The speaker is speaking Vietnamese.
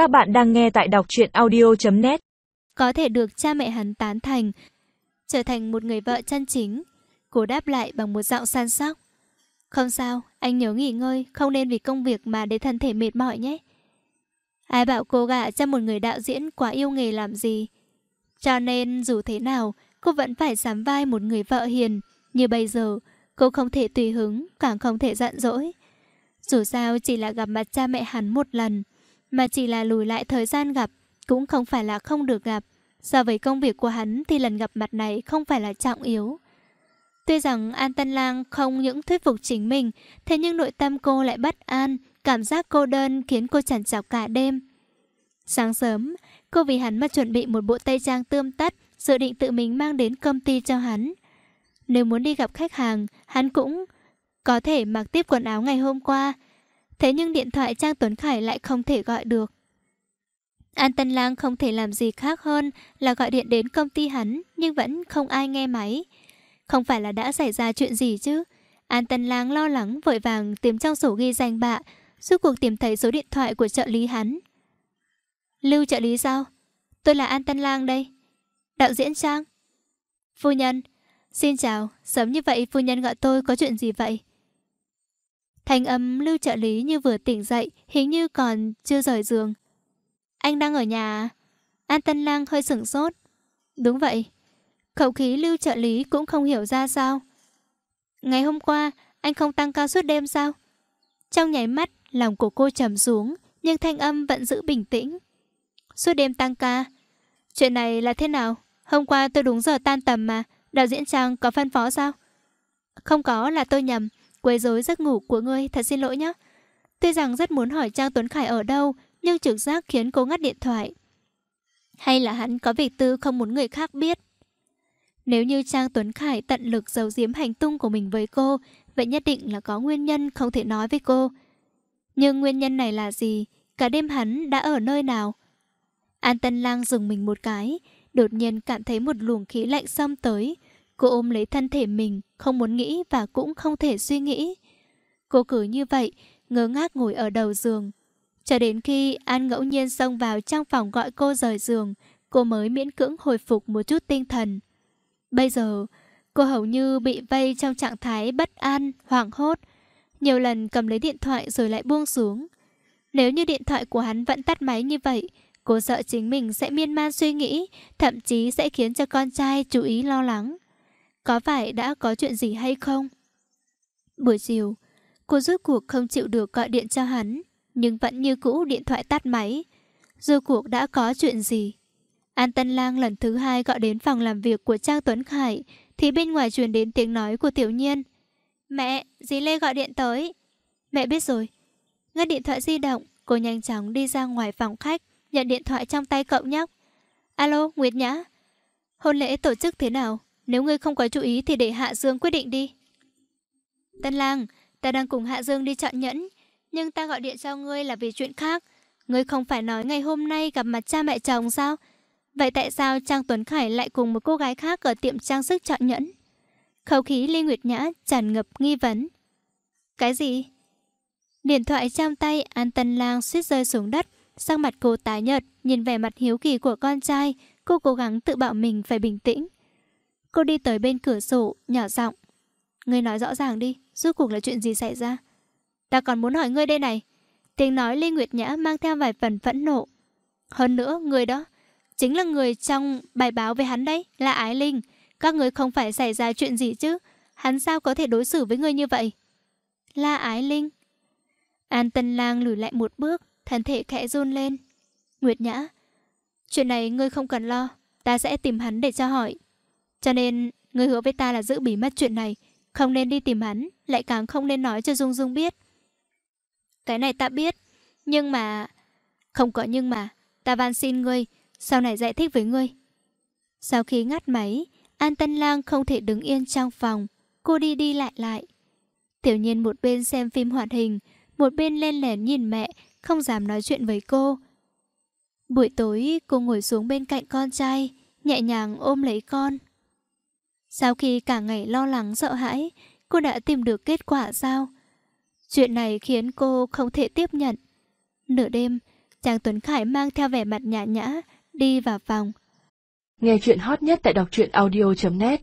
Các bạn đang nghe tại đọc truyện audio.net Có thể được cha mẹ hắn tán thành, trở thành một người vợ chân chính. Cô đáp lại bằng một giọng san sóc. Không sao, anh nhớ nghỉ ngơi, không nên vì công việc mà để thân thể mệt mỏi nhé. Ai bảo cô gả cho một người đạo diễn quá yêu nghề làm gì. Cho nên dù thế nào, cô vẫn phải sắm vai một người vợ hiền. Như bây giờ, cô không thể tùy hứng, càng không thể giận dỗi. Dù sao chỉ là gặp mặt cha mẹ hắn một lần, mà chỉ là lùi lại thời gian gặp, cũng không phải là không được gặp. So với công việc của hắn thì lần gặp mặt này không phải là trọng yếu. Tuy rằng An Tân Lang không những thuyết phục chính mình, thế nhưng nội tâm cô lại bất an, cảm giác cô đơn khiến cô chẳng chọc cả đêm. Sáng sớm, cô vì hắn mà chuẩn bị một bộ tây trang tươm tắt, dự định tự mình mang đến công ty cho hắn. Nếu muốn đi gặp khách hàng, hắn cũng có thể mặc tiếp quần áo ngày hôm qua. Thế nhưng điện thoại Trang Tuấn Khải lại không thể gọi được. An Tân Lang không thể làm gì khác hơn là gọi điện đến công ty hắn, nhưng vẫn không ai nghe máy. Không phải là đã xảy ra chuyện gì chứ? An Tân Lang lo lắng vội vàng tìm trong sổ ghi danh bạ, suốt cuộc tìm thấy số điện thoại của trợ lý hắn. Lưu trợ lý sao? Tôi là An Tân Lang đây. Đạo diễn Trang. Phu nhân. Xin chào, sớm như vậy phu nhân gọi tôi có chuyện gì vậy? Thành âm lưu trợ lý như vừa tỉnh dậy, hình như còn chưa rời giường. Anh đang ở nhà An Tân Lang hơi sửng sốt. Đúng vậy. Khẩu khí lưu trợ lý cũng không hiểu ra sao. Ngày hôm qua, anh không tăng ca suốt đêm sao? Trong nháy mắt, lòng của cô trầm xuống, nhưng thanh âm vẫn giữ bình tĩnh. Suốt đêm tăng ca. Chuyện này là thế nào? Hôm qua tôi đúng giờ tan tầm mà. Đạo diễn Trang có phân phó sao? Không có là tôi nhầm. Quấy rối giấc ngủ của ngươi, thật xin lỗi nhé. Tuy rằng rất muốn hỏi Trang Tuấn Khải ở đâu, nhưng trực giác khiến cô ngắt điện thoại. Hay là hắn có việc tư không muốn người khác biết? Nếu như Trang Tuấn Khải tận lực giấu giếm hành tung của mình với cô, vậy nhất định là có nguyên nhân không thể nói với cô. Nhưng nguyên nhân này là gì? Cả đêm hắn đã ở nơi nào? An Tân Lang dừng mình một cái, đột nhiên cảm thấy một luồng khí lạnh xâm tới. Cô ôm lấy thân thể mình, không muốn nghĩ và cũng không thể suy nghĩ. Cô cứ như vậy, ngớ ngác ngồi ở đầu giường. Cho đến khi An ngẫu nhiên xông vào trong phòng gọi cô rời giường, cô mới miễn cưỡng hồi phục một chút tinh thần. Bây giờ, cô hầu như bị vây trong trạng thái bất an, hoảng hốt. Nhiều lần cầm lấy điện thoại rồi lại buông xuống. Nếu như điện thoại của hắn vẫn tắt máy như vậy, cô sợ chính mình sẽ miên man suy nghĩ, thậm chí sẽ khiến cho con trai chú ý lo lắng. Có phải đã có chuyện gì hay không? Buổi chiều, cô rốt cuộc không chịu được gọi điện cho hắn, nhưng vẫn như cũ điện thoại tắt máy. Rốt cuộc đã có chuyện gì? An Tân Lang lần thứ hai gọi đến phòng làm việc của Trang Tuấn Khải, thì bên ngoài truyền đến tiếng nói của Tiểu Nhiên. Mẹ, dì Lê gọi điện tới. Mẹ biết rồi. Ngắt điện thoại di động, cô nhanh chóng đi ra ngoài phòng khách, nhận điện thoại trong tay cậu nhóc. Alo, Nguyệt Nhã. Hôn lễ tổ chức thế nào? Nếu ngươi không có chú ý thì để Hạ Dương quyết định đi. Tân Lang, ta đang cùng Hạ Dương đi chọn nhẫn, nhưng ta gọi điện cho ngươi là vì chuyện khác. Ngươi không phải nói ngày hôm nay gặp mặt cha mẹ chồng sao? Vậy tại sao Trang Tuấn Khải lại cùng một cô gái khác ở tiệm trang sức chọn nhẫn? Khẩu khí Ly Nguyệt Nhã tràn ngập nghi vấn. Cái gì? Điện thoại trong tay An Tân Lang suýt rơi xuống đất, sang mặt cô tái nhợt, nhìn vẻ mặt hiếu kỳ của con trai, cô cố gắng tự bảo mình phải bình tĩnh. Cô đi tới bên cửa sổ, nhỏ giọng. Ngươi nói rõ ràng đi, rốt cuộc là chuyện gì xảy ra? Ta còn muốn hỏi ngươi đây này. Tiếng nói Lê Nguyệt Nhã mang theo vài phần phẫn nộ. Hơn nữa, người đó chính là người trong bài báo về hắn đấy, là Ái Linh. Các người không phải xảy ra chuyện gì chứ? Hắn sao có thể đối xử với người như vậy? La Ái Linh. An Tân Lang lùi lại một bước, thân thể khẽ run lên. Nguyệt Nhã, chuyện này ngươi không cần lo, ta sẽ tìm hắn để cho hỏi. Cho nên, người hứa với ta là giữ bí mật chuyện này, không nên đi tìm hắn, lại càng không nên nói cho Dung Dung biết. Cái này ta biết, nhưng mà... Không có nhưng mà, ta van xin ngươi, sau này giải thích với ngươi. Sau khi ngắt máy, An Tân Lang không thể đứng yên trong phòng, cô đi đi lại lại. Tiểu nhiên một bên xem phim hoạt hình, một bên lên lén nhìn mẹ, không dám nói chuyện với cô. Buổi tối, cô ngồi xuống bên cạnh con trai, nhẹ nhàng ôm lấy con. Sau khi cả ngày lo lắng sợ hãi, cô đã tìm được kết quả sao? Chuyện này khiến cô không thể tiếp nhận. Nửa đêm, Chàng Tuấn Khải mang theo vẻ mặt nhã nhã, đi vào phòng. Nghe chuyện hot nhất tại đọc truyện audio.net